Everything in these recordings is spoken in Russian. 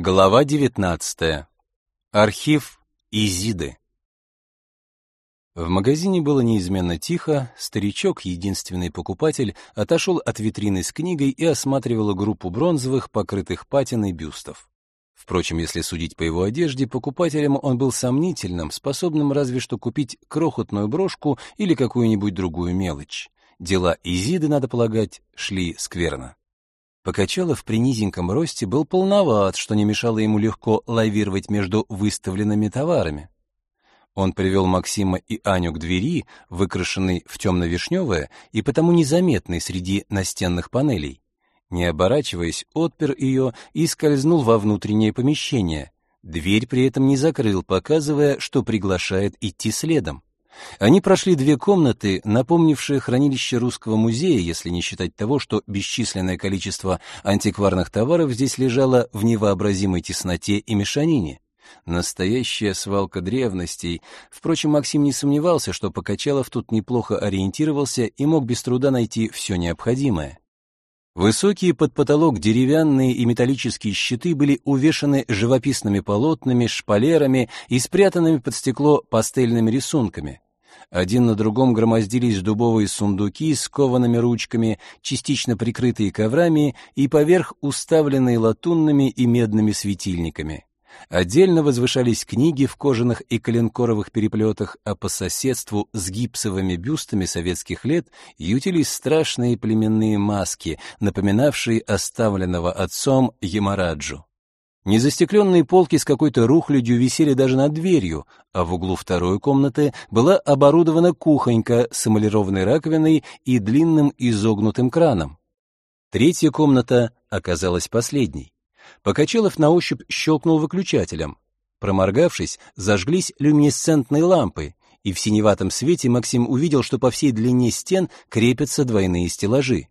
Глава 19. Архив Изиды. В магазине было неизменно тихо, старичок, единственный покупатель, отошел от витрины с книгой и осматривал группу бронзовых, покрытых патиной бюстов. Впрочем, если судить по его одежде, покупателем он был сомнительным, способным разве что купить крохотную брошку или какую-нибудь другую мелочь. Дела Изиды, надо полагать, шли скверно. Покачалов при низеньком росте был полноват, что не мешало ему легко лавировать между выставленными товарами. Он привел Максима и Аню к двери, выкрашенной в темно-вишневое и потому незаметной среди настенных панелей. Не оборачиваясь, отпер ее и скользнул во внутреннее помещение. Дверь при этом не закрыл, показывая, что приглашает идти следом. Они прошли две комнаты, напомнившие хранилище русского музея, если не считать того, что бесчисленное количество антикварных товаров здесь лежало в невообразимой тесноте и мешанине. Настоящая свалка древностей. Впрочем, Максим не сомневался, что Покачалов тут неплохо ориентировался и мог без труда найти все необходимое. Высокие под потолок деревянные и металлические щиты были увешаны живописными полотнами, шпалерами и спрятанными под стекло пастельными рисунками. Один на другом громоздились дубовые сундуки с коваными ручками, частично прикрытые коврами и поверх уставленные латунными и медными светильниками. Отдельно возвышались книги в кожаных и коленкоровых переплетах, а по соседству с гипсовыми бюстами советских лет ютились страшные племенные маски, напоминавшие оставленного отцом Ямараджу. Незастекленные полки с какой-то рухлядью висели даже над дверью, а в углу второй комнаты была оборудована кухонька с эмалированной раковиной и длинным изогнутым краном. Третья комната оказалась последней. Покачалов на ощупь щелкнул выключателем. Проморгавшись, зажглись люминесцентные лампы, и в синеватом свете Максим увидел, что по всей длине стен крепятся двойные стеллажи.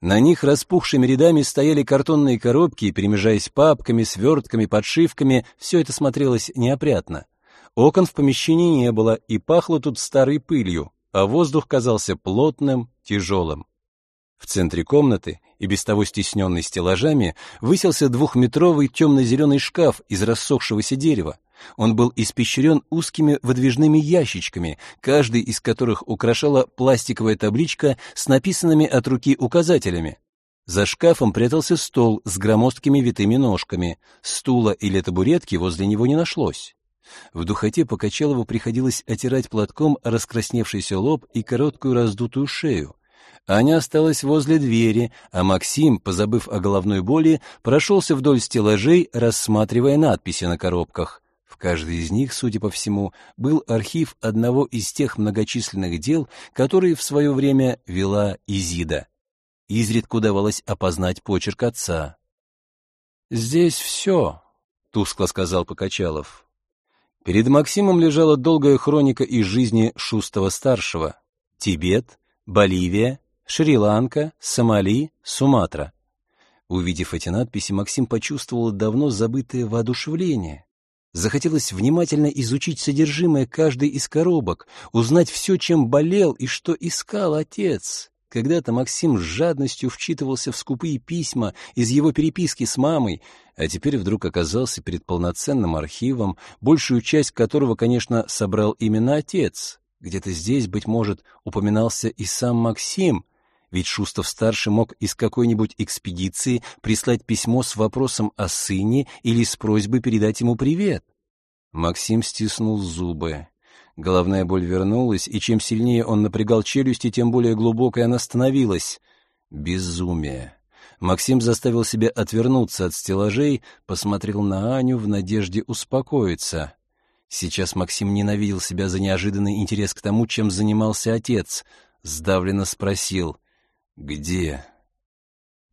На них распухшими рядами стояли картонные коробки, перемежаясь папками, свертками, подшивками, все это смотрелось неопрятно. Окон в помещении не было, и пахло тут старой пылью, а воздух казался плотным, тяжелым. В центре комнаты, и без того стесненный стеллажами, высился двухметровый темно-зеленый шкаф из рассохшегося дерева. Он был испещрен узкими выдвижными ящичками, каждый из которых украшала пластиковая табличка с написанными от руки указателями. За шкафом прятался стол с громоздкими витыми ножками. Стула или табуретки возле него не нашлось. В духоте Покачалову приходилось отирать платком раскрасневшийся лоб и короткую раздутую шею. Аня осталась возле двери, а Максим, позабыв о головной боли, прошелся вдоль стеллажей, рассматривая надписи на коробках. В каждой из них, судя по всему, был архив одного из тех многочисленных дел, которые в свое время вела Изида. Изредка удавалось опознать почерк отца. «Здесь все», — тускло сказал Покачалов. Перед Максимом лежала долгая хроника из жизни Шустова-старшего. Тибет, Боливия, Шри-Ланка, Сомали, Суматра. Увидев эти надписи, Максим почувствовал давно забытое воодушевление. Захотелось внимательно изучить содержимое каждой из коробок, узнать все, чем болел и что искал отец. Когда-то Максим с жадностью вчитывался в скупые письма из его переписки с мамой, а теперь вдруг оказался перед полноценным архивом, большую часть которого, конечно, собрал именно отец. Где-то здесь, быть может, упоминался и сам Максим, ведь Шустов-старший мог из какой-нибудь экспедиции прислать письмо с вопросом о сыне или с просьбой передать ему привет. Максим стиснул зубы. Головная боль вернулась, и чем сильнее он напрягал челюсти, тем более глубокой она становилась. Безумие. Максим заставил себя отвернуться от стеллажей, посмотрел на Аню в надежде успокоиться. Сейчас Максим ненавидел себя за неожиданный интерес к тому, чем занимался отец. Сдавленно спросил «Где?»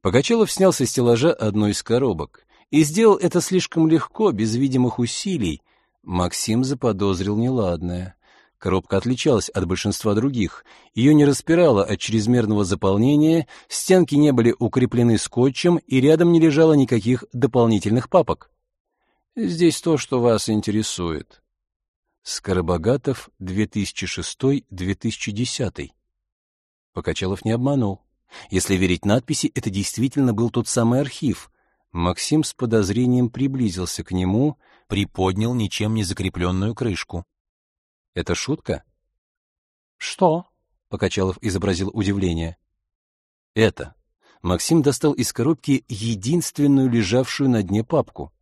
Покачалов снял со стеллажа одну из коробок и сделал это слишком легко, без видимых усилий. Максим заподозрил неладное. Коробка отличалась от большинства других. Ее не распирало от чрезмерного заполнения, стенки не были укреплены скотчем и рядом не лежало никаких дополнительных папок. Здесь то, что вас интересует. Скоробогатов, 2006-2010. Покачалов не обманул. Если верить надписи, это действительно был тот самый архив. Максим с подозрением приблизился к нему, приподнял ничем не закрепленную крышку. «Это шутка?» «Что?» — Покачалов изобразил удивление. «Это». Максим достал из коробки единственную лежавшую на дне папку.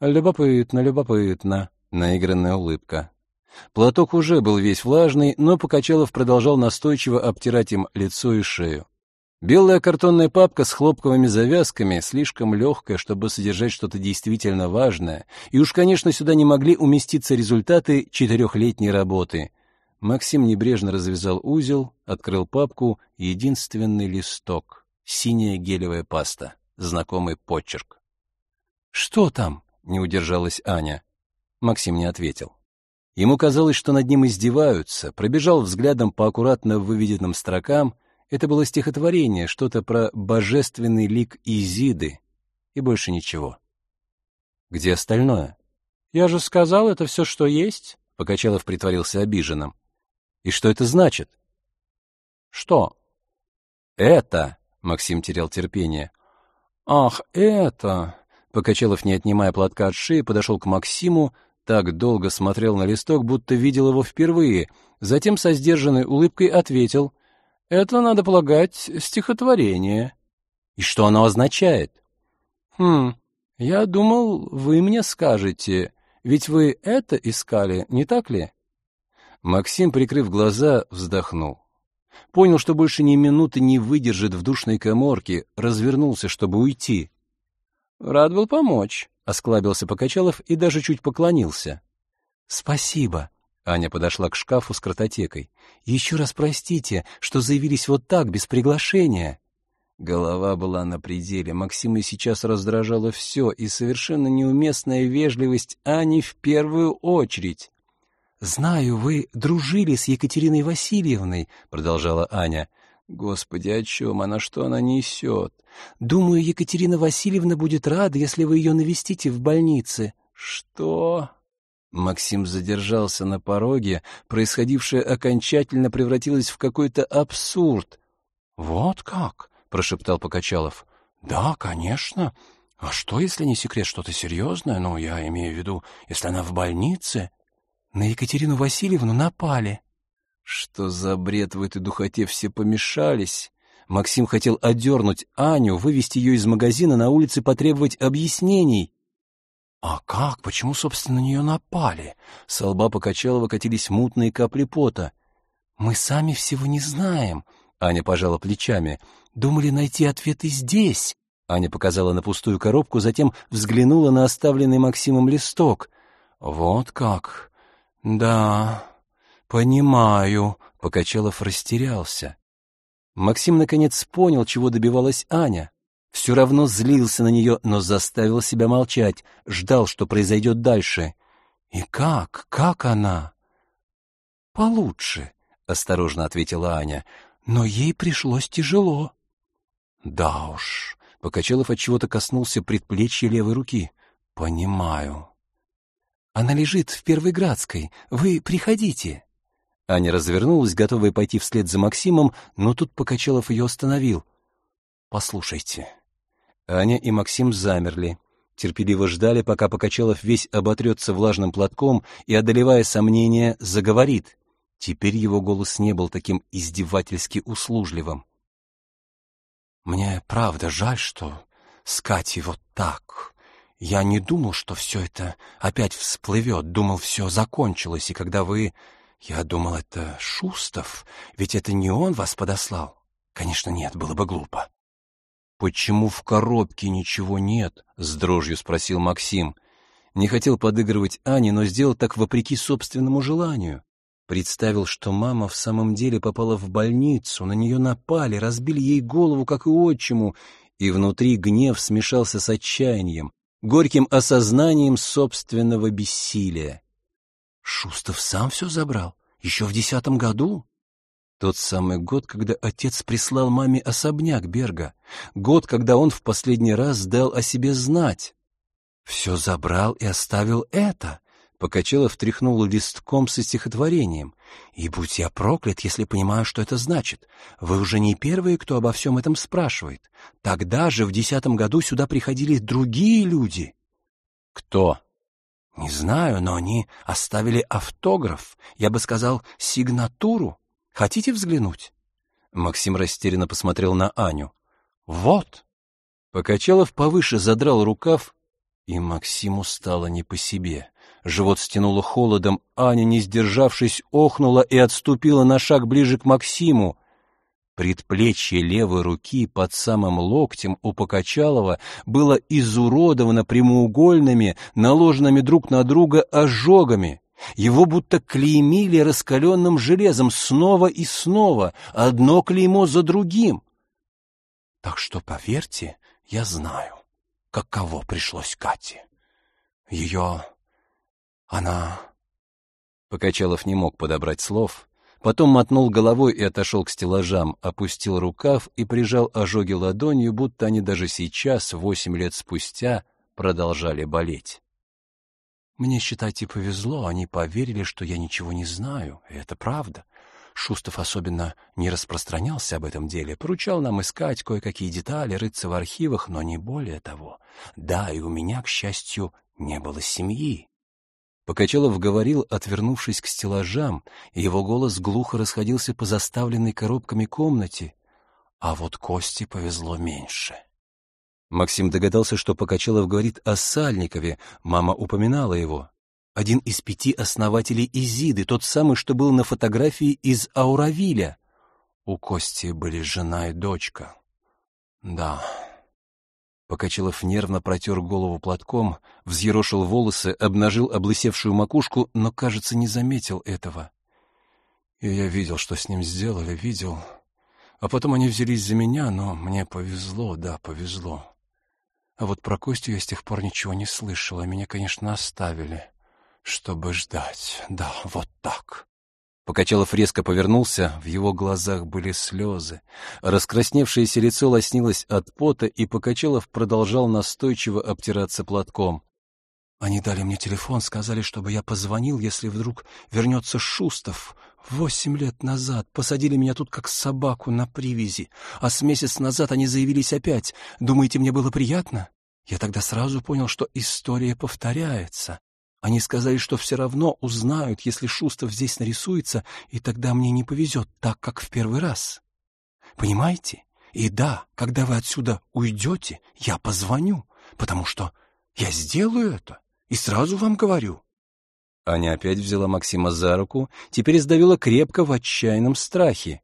«Любопытно, любопытно», — наигранная улыбка. Платок уже был весь влажный, но Покачалов продолжал настойчиво обтирать им лицо и шею. Белая картонная папка с хлопковыми завязками, слишком легкая, чтобы содержать что-то действительно важное, и уж, конечно, сюда не могли уместиться результаты четырехлетней работы. Максим небрежно развязал узел, открыл папку, единственный листок, синяя гелевая паста, знакомый почерк. «Что там?» — не удержалась Аня. Максим не ответил. Ему казалось, что над ним издеваются, пробежал взглядом по аккуратно выведенным строкам — это было стихотворение, что-то про божественный лик Изиды, и больше ничего. Где остальное? Я же сказал, это все, что есть. Покачалов притворился обиженным. И что это значит? Что? Это, Максим терял терпение. Ах, это. Покачалов, не отнимая платка от шеи, подошел к Максиму, так долго смотрел на листок, будто видел его впервые, затем со сдержанной улыбкой ответил: это, надо полагать, стихотворение. И что оно означает? Хм, я думал, вы мне скажете, ведь вы это искали, не так ли? Максим, прикрыв глаза, вздохнул. Понял, что больше ни минуты не выдержит в душной каморке, развернулся, чтобы уйти. Рад был помочь, осклабился Покачалов и даже чуть поклонился. Спасибо, Аня подошла к шкафу с картотекой. «Еще раз простите, что заявились вот так, без приглашения». Голова была на пределе. Максима сейчас раздражало все, и совершенно неуместная вежливость Ани в первую очередь. «Знаю, вы дружили с Екатериной Васильевной», — продолжала Аня. «Господи, о чем она? Что она несет?» «Думаю, Екатерина Васильевна будет рада, если вы ее навестите в больнице». «Что?» Максим задержался на пороге, происходившее окончательно превратилось в какой-то абсурд. «Вот как?» — прошептал Покачалов. «Да, конечно. А что, если не секрет, что-то серьезное? Ну, я имею в виду, если она в больнице?» «На Екатерину Васильевну напали». «Что за бред в этой духоте все помешались?» Максим хотел одернуть Аню, вывести ее из магазина на улице, потребовать объяснений. «А как? Почему, собственно, на нее напали?» С лба Покачалова катились мутные капли пота. «Мы сами всего не знаем», — Аня пожала плечами. «Думали найти ответы здесь». Аня показала на пустую коробку, затем взглянула на оставленный Максимом листок. «Вот как? Да, понимаю», — Покачалов растерялся. Максим наконец понял, чего добивалась Аня. Все равно злился на нее, но заставил себя молчать, ждал, что произойдет дальше. «И как? Как она?» «Получше», — осторожно ответила Аня, — «но ей пришлось тяжело». «Да уж», — Покачалов от чего-то коснулся предплечья левой руки. «Понимаю». «Она лежит в Первой Градской. Вы приходите». Аня развернулась, готовая пойти вслед за Максимом, но тут Покачалов ее остановил. «Послушайте, Аня и Максим замерли, терпеливо ждали, пока Покачалов весь оботрется влажным платком и, одолевая сомнения, заговорит. Теперь его голос не был таким издевательски услужливым. «Мне правда жаль, что с Катей вот так. Я не думал, что все это опять всплывет, думал, все закончилось, и когда вы... Я думал, это Шустов, ведь это не он вас подослал. Конечно, нет, было бы глупо. «Почему в коробке ничего нет?» — с дрожью спросил Максим. Не хотел подыгрывать Ане, но сделал так вопреки собственному желанию. Представил, что мама в самом деле попала в больницу, на нее напали, разбили ей голову, как и отчиму, и внутри гнев смешался с отчаянием, горьким осознанием собственного бессилия. «Шустов сам все забрал? Еще в десятом году?» Тот самый год, когда отец прислал маме особняк Берга. Год, когда он в последний раз дал о себе знать. Все забрал и оставил это. Покачелов тряхнул листком со стихотворением. «И будь я проклят, если понимаю, что это значит. Вы уже не первые, кто обо всем этом спрашивает. Тогда же, в десятом году, сюда приходили другие люди». «Кто?» «Не знаю, но они оставили автограф, я бы сказал, сигнатуру. Хотите взглянуть?» Максим растерянно посмотрел на Аню. «Вот!» Покачалов повыше задрал рукав, и Максиму стало не по себе. Живот стянуло холодом, Аня, не сдержавшись, охнула и отступила на шаг ближе к Максиму. Предплечье левой руки под самым локтем у Покачалова было изуродовано прямоугольными, наложенными друг на друга ожогами. Его будто клеймили раскаленным железом снова и снова, одно клеймо за другим. Так что, поверьте, я знаю, каково пришлось Кате. Ее она... Покачалов не мог подобрать слов, потом мотнул головой и отошел к стеллажам, опустил рукав и прижал ожоги ладонью, будто они даже сейчас, восемь лет спустя, продолжали болеть. Мне, считайте, повезло, они поверили, что я ничего не знаю, и это правда. Шустов особенно не распространялся об этом деле, поручал нам искать кое-какие детали, рыться в архивах, но не более того. Да, и у меня, к счастью, не было семьи. Покачалов говорил, отвернувшись к стеллажам, и его голос глухо расходился по заставленной коробками комнате. А вот Косте повезло меньше. Максим догадался, что Покачалов говорит о Сальникове, мама упоминала его. Один из пяти основателей Изиды, тот самый, что был на фотографии из Ауравиля. У Кости были жена и дочка. Да... Покачилов нервно протер голову платком, взъерошил волосы, обнажил облысевшую макушку, но, кажется, не заметил этого. И я видел, что с ним сделали, видел. А потом они взялись за меня, но мне повезло, да, повезло. А вот про Костю я с тех пор ничего не слышал, а меня, конечно, оставили, чтобы ждать. Да, вот так. Покачалов резко повернулся, в его глазах были слезы. Раскрасневшееся лицо лоснилось от пота, и Покачалов продолжал настойчиво обтираться платком. «Они дали мне телефон, сказали, чтобы я позвонил, если вдруг вернется Шустов. Восемь лет назад посадили меня тут как собаку на привязи, а с месяц назад они заявились опять. Думаете, мне было приятно?» Я тогда сразу понял, что история повторяется. Они сказали, что все равно узнают, если Шустов здесь нарисуется, и тогда мне не повезет так, как в первый раз. Понимаете? И да, когда вы отсюда уйдете, я позвоню, потому что я сделаю это, и сразу вам говорю. Аня опять взяла Максима за руку, теперь сдавила крепко в отчаянном страхе.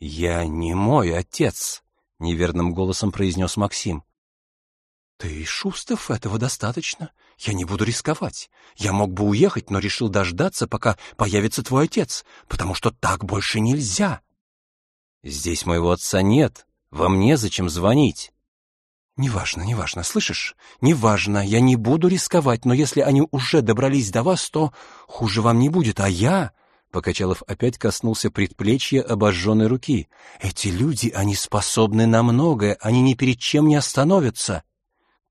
«Я не мой отец», — неверным голосом произнес Максим. «Ты, Шустов, этого достаточно. Я не буду рисковать. Я мог бы уехать, но решил дождаться, пока появится твой отец, потому что так больше нельзя». «Здесь моего отца нет. Вам незачем звонить». «Неважно, неважно, слышишь? Неважно, я не буду рисковать, но если они уже добрались до вас, то хуже вам не будет, а я...» Покачалов опять коснулся предплечья обожженной руки. «Эти люди, они способны на многое, они ни перед чем не остановятся».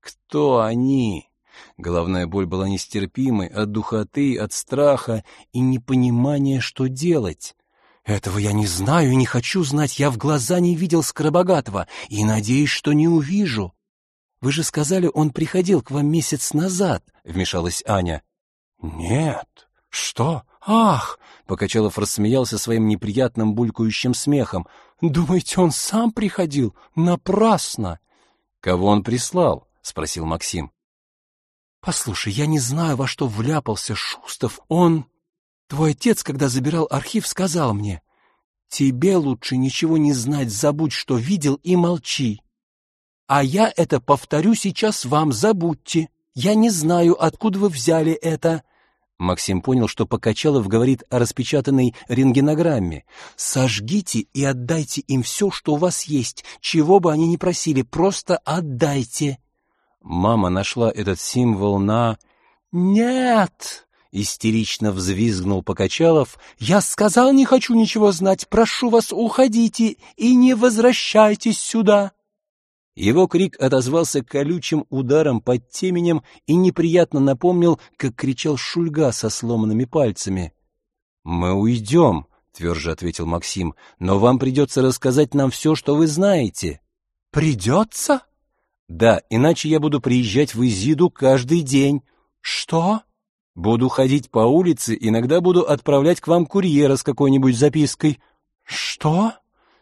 Кто они? Головная боль была нестерпимой от духоты, от страха и непонимания, что делать. Этого я не знаю и не хочу знать. Я в глаза не видел Скоробогатого и надеюсь, что не увижу. Вы же сказали, он приходил к вам месяц назад, вмешалась Аня. Нет. Что? Ах! Покачалов рассмеялся своим неприятным булькающим смехом. Думаете, он сам приходил? Напрасно. Кого он прислал? спросил Максим. Послушай, я не знаю, во что вляпался Шустов. Он... Твой отец, когда забирал архив, сказал мне, «Тебе лучше ничего не знать, забудь, что видел, и молчи». А я это повторю сейчас вам, забудьте. Я не знаю, откуда вы взяли это. Максим понял, что Покачалов говорит о распечатанной рентгенограмме. «Сожгите и отдайте им все, что у вас есть, чего бы они ни просили, просто отдайте». Мама нашла этот символ на... «Нет!» — истерично взвизгнул Покачалов. «Я сказал, не хочу ничего знать. Прошу вас, уходите и не возвращайтесь сюда!» Его крик отозвался колючим ударом под теменем и неприятно напомнил, как кричал Шульга со сломанными пальцами. «Мы уйдем», — тверже ответил Максим, — «но вам придется рассказать нам все, что вы знаете». «Придется?» «Да, иначе я буду приезжать в Изиду каждый день». «Что?» «Буду ходить по улице, иногда буду отправлять к вам курьера с какой-нибудь запиской». «Что?»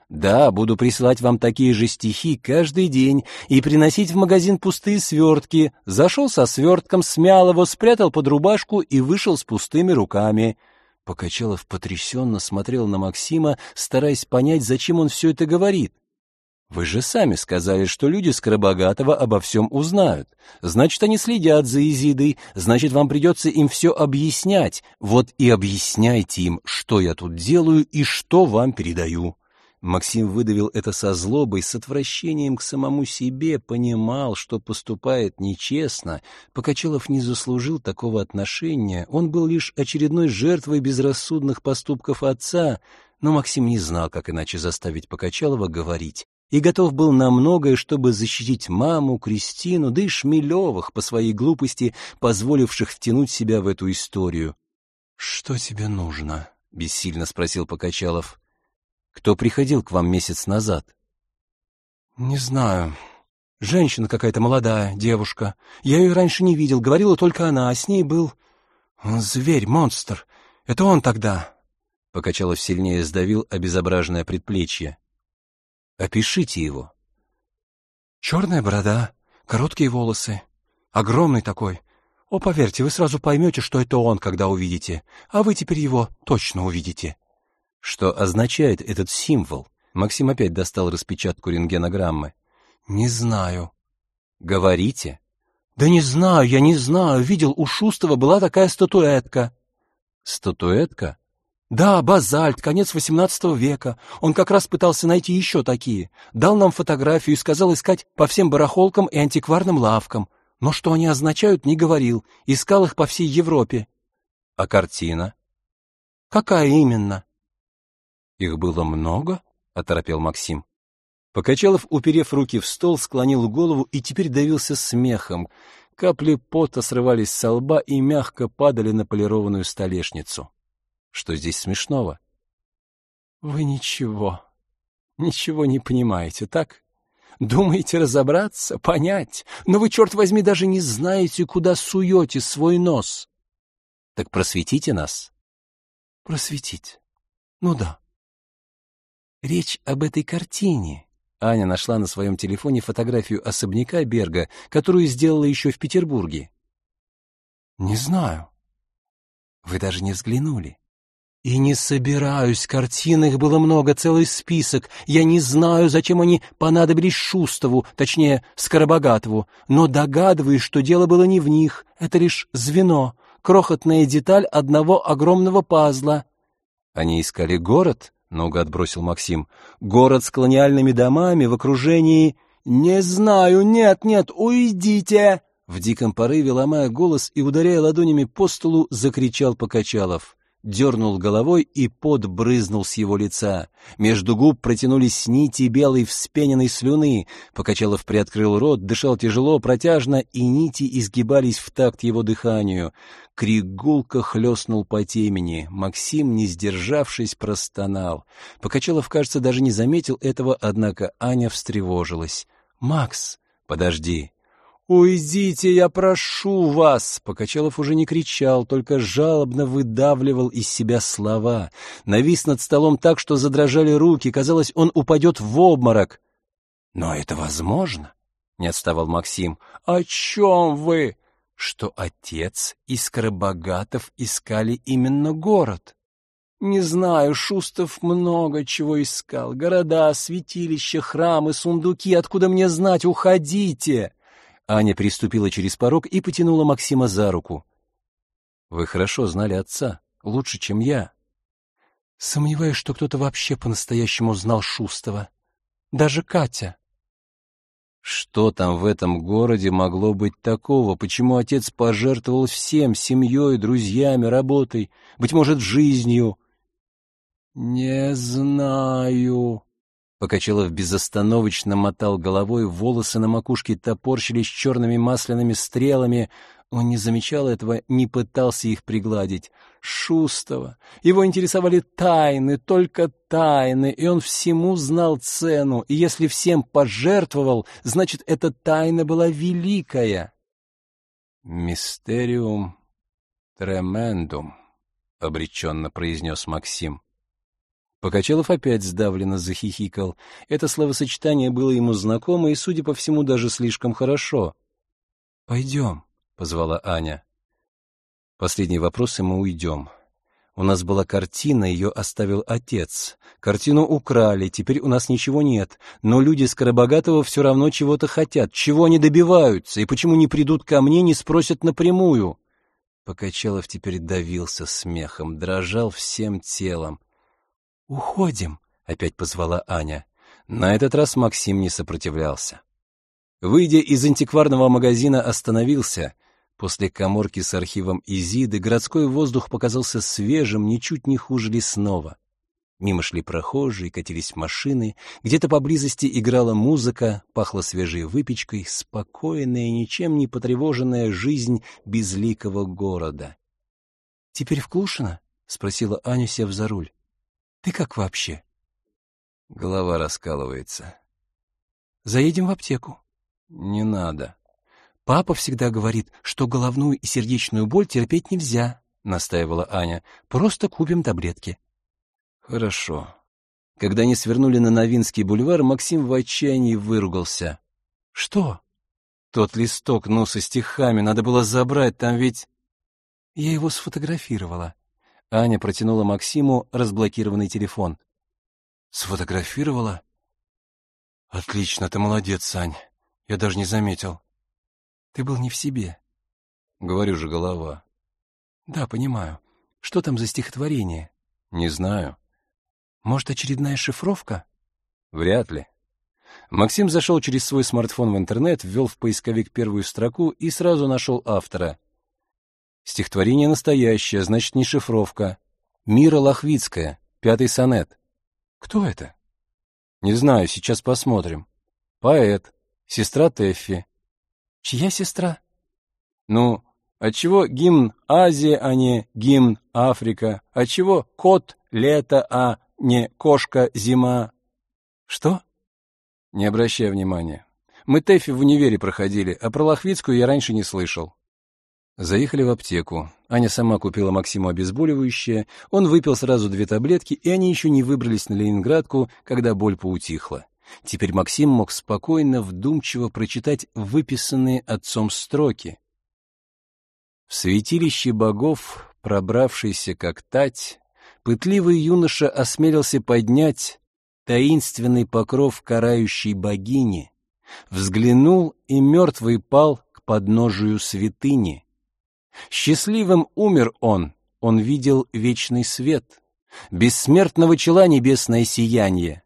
«Да, буду присылать вам такие же стихи каждый день и приносить в магазин пустые свертки. Зашел со свертком, смял его, спрятал под рубашку и вышел с пустыми руками». Покачалов потрясенно смотрел на Максима, стараясь понять, зачем он все это говорит. Вы же сами сказали, что люди Скоробогатого обо всем узнают. Значит, они следят за Изидой, значит, вам придется им все объяснять. Вот и объясняйте им, что я тут делаю и что вам передаю. Максим выдавил это со злобой, с отвращением к самому себе, понимал, что поступает нечестно. Покачалов не заслужил такого отношения, он был лишь очередной жертвой безрассудных поступков отца, но Максим не знал, как иначе заставить Покачалова говорить и готов был на многое, чтобы защитить маму, Кристину, да и Шмелевых по своей глупости, позволивших втянуть себя в эту историю. «Что тебе нужно?» — бессильно спросил Покачалов. «Кто приходил к вам месяц назад?» «Не знаю. Женщина какая-то молодая, девушка. Я ее раньше не видел, говорила только она, а с ней был... зверь, монстр. Это он тогда». Покачалов сильнее сдавил обезображенное предплечье. Опишите его. Черная борода, короткие волосы, огромный такой. О, поверьте, вы сразу поймете, что это он, когда увидите, а вы теперь его точно увидите. Что означает этот символ? Максим опять достал распечатку рентгенограммы. Не знаю. Говорите. Да не знаю, я не знаю. Видел, у Шустова была такая статуэтка. Статуэтка? Да, базальт, конец XVIII века. Он как раз пытался найти еще такие. Дал нам фотографию и сказал искать по всем барахолкам и антикварным лавкам. Но что они означают, не говорил. Искал их по всей Европе. А картина? Какая именно? Их было много? Оторопел Максим. Покачалов, уперев руки в стол, склонил голову и теперь давился смехом. Капли пота срывались с лба и мягко падали на полированную столешницу. Что здесь смешного? Вы ничего, ничего не понимаете, так? Думаете разобраться, понять, но вы, черт возьми, даже не знаете, куда суете свой нос. Так просветите нас. Просветить? Ну да. Речь об этой картине. Аня нашла на своем телефоне фотографию особняка Берга, которую сделала еще в Петербурге. Не знаю. Вы даже не взглянули. И не собираюсь, картин их было много, целый список. Я не знаю, зачем они понадобились Шустову, точнее, Скоробогатову, но догадываюсь, что дело было не в них. Это лишь звено, крохотная деталь одного огромного пазла. Они искали город, наугад бросил Максим. Город с колониальными домами в окружении... Не знаю, нет, нет, уйдите! В диком порыве, ломая голос и ударяя ладонями по столу, закричал Покачалов дернул головой, и пот брызнул с его лица. Между губ протянулись нити белой вспененной слюны. Покачалов приоткрыл рот, дышал тяжело, протяжно, и нити изгибались в такт его дыханию. Крик гулко хлестнул по темени. Максим, не сдержавшись, простонал. Покачалов, кажется, даже не заметил этого, однако Аня встревожилась. «Макс, подожди!» «Уйдите, я прошу вас!» Покачалов уже не кричал, только жалобно выдавливал из себя слова. Навис над столом так, что задрожали руки, казалось, он упадет в обморок. «Но это возможно?» — не отставал Максим. «О чем вы?» «Что отец и Скоробогатов искали именно город». «Не знаю, Шустов много чего искал. Города, святилища, храмы, сундуки. Откуда мне знать? Уходите!» Аня приступила через порог и потянула Максима за руку. «Вы хорошо знали отца, лучше, чем я». «Сомневаюсь, что кто-то вообще по-настоящему знал Шустова. Даже Катя». Что там в этом городе могло быть такого? Почему отец пожертвовал всем, семьей, друзьями, работой, быть может, жизнью? «Не знаю», Покачалов безостановочно мотал головой, волосы на макушке топорщились черными масляными стрелами. Он не замечал этого, не пытался их пригладить. Шустого. Его интересовали тайны, только тайны, и он всему знал цену, и если всем пожертвовал, значит, эта тайна была великая. «Мистериум тремендум», — обреченно произнес Максим. Покачалов опять сдавленно захихикал. Это словосочетание было ему знакомо и, судя по всему, даже слишком хорошо. «Пойдем», — позвала Аня. Последний вопрос, и мы уйдем. У нас была картина, ее оставил отец. Картину украли, теперь у нас ничего нет. Но люди Скоробогатого все равно чего-то хотят. Чего они добиваются? И почему не придут ко мне, не спросят напрямую? Покачалов теперь давился смехом, дрожал всем телом. «Уходим», — опять позвала Аня. На этот раз Максим не сопротивлялся. Выйдя из антикварного магазина, остановился. После коморки с архивом Изиды городской воздух показался свежим, ничуть не хуже лесного. Мимо шли прохожие, катились машины, где-то поблизости играла музыка, пахло свежей выпечкой, спокойная, ничем не потревоженная жизнь безликого города. «Теперь в Клушино?» — спросила Аня, сев за руль. Ты как вообще? Голова раскалывается. Заедем в аптеку. Не надо. Папа всегда говорит, что головную и сердечную боль терпеть нельзя, настаивала Аня. Просто купим таблетки. Хорошо. Когда они свернули на Новинский бульвар, Максим в отчаянии выругался. Что? Тот листок, ну, со стихами, надо было забрать, там ведь... Я его сфотографировала. Аня протянула Максиму разблокированный телефон. «Сфотографировала?» «Отлично, ты молодец, Сань. Я даже не заметил». «Ты был не в себе». «Говорю же, голова». «Да, понимаю. Что там за стихотворение?» «Не знаю». «Может, очередная шифровка?» «Вряд ли». Максим зашел через свой смартфон в интернет, ввел в поисковик первую строку и сразу нашел автора. Стихотворение настоящее, значит, не шифровка. Мира Лохвицкая, пятый сонет. Кто это? Не знаю, сейчас посмотрим. Поэт, сестра Теффи. Чья сестра? Ну, отчего гимн Азия, а не гимн Африка? Отчего кот лето, а не кошка зима? Что? Не обращай внимания. Мы Тэффи в универе проходили, а про Лохвицкую я раньше не слышал. Заехали в аптеку. Аня сама купила Максиму обезболивающее, он выпил сразу две таблетки, и они еще не выбрались на Ленинградку, когда боль поутихла. Теперь Максим мог спокойно, вдумчиво прочитать выписанные отцом строки. В святилище богов, пробравшийся как тать, пытливый юноша осмелился поднять таинственный покров карающей богини, взглянул и мертвый пал к подножию святыни. Счастливым умер он, он видел вечный свет, бессмертного чела небесное сияние.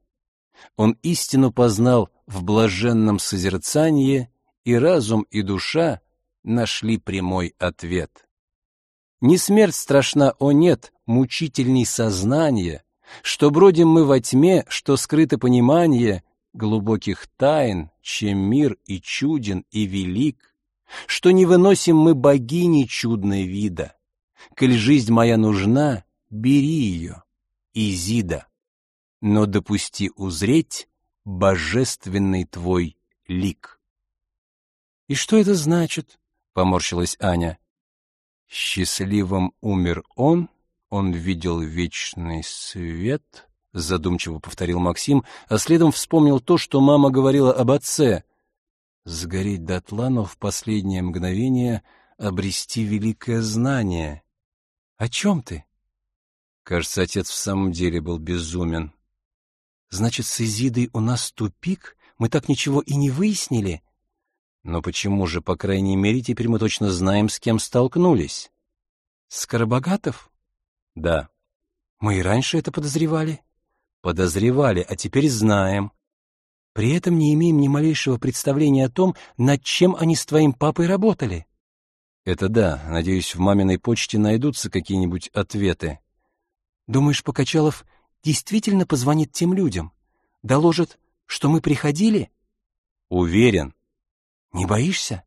Он истину познал в блаженном созерцании, и разум, и душа нашли прямой ответ. Не смерть страшна, о нет, мучительней сознание, что бродим мы во тьме, что скрыто понимание глубоких тайн, чем мир и чуден, и велик, что не выносим мы богини чудной вида. Коль жизнь моя нужна, бери ее, Изида, но допусти узреть божественный твой лик. «И что это значит?» — поморщилась Аня. «Счастливым умер он, он видел вечный свет», — задумчиво повторил Максим, а следом вспомнил то, что мама говорила об отце сгореть дотла, но в последнее мгновение обрести великое знание. О чем ты? Кажется, отец в самом деле был безумен. Значит, с Изидой у нас тупик? Мы так ничего и не выяснили? Но почему же, по крайней мере, теперь мы точно знаем, с кем столкнулись? Скоробогатов? Да. Мы и раньше это подозревали? Подозревали, а теперь знаем. При этом не имеем ни малейшего представления о том, над чем они с твоим папой работали. Это да. Надеюсь, в маминой почте найдутся какие-нибудь ответы. Думаешь, Покачалов действительно позвонит тем людям? доложат, что мы приходили? Уверен. Не боишься?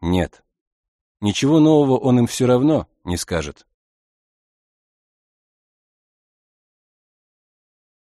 Нет. Ничего нового он им все равно не скажет.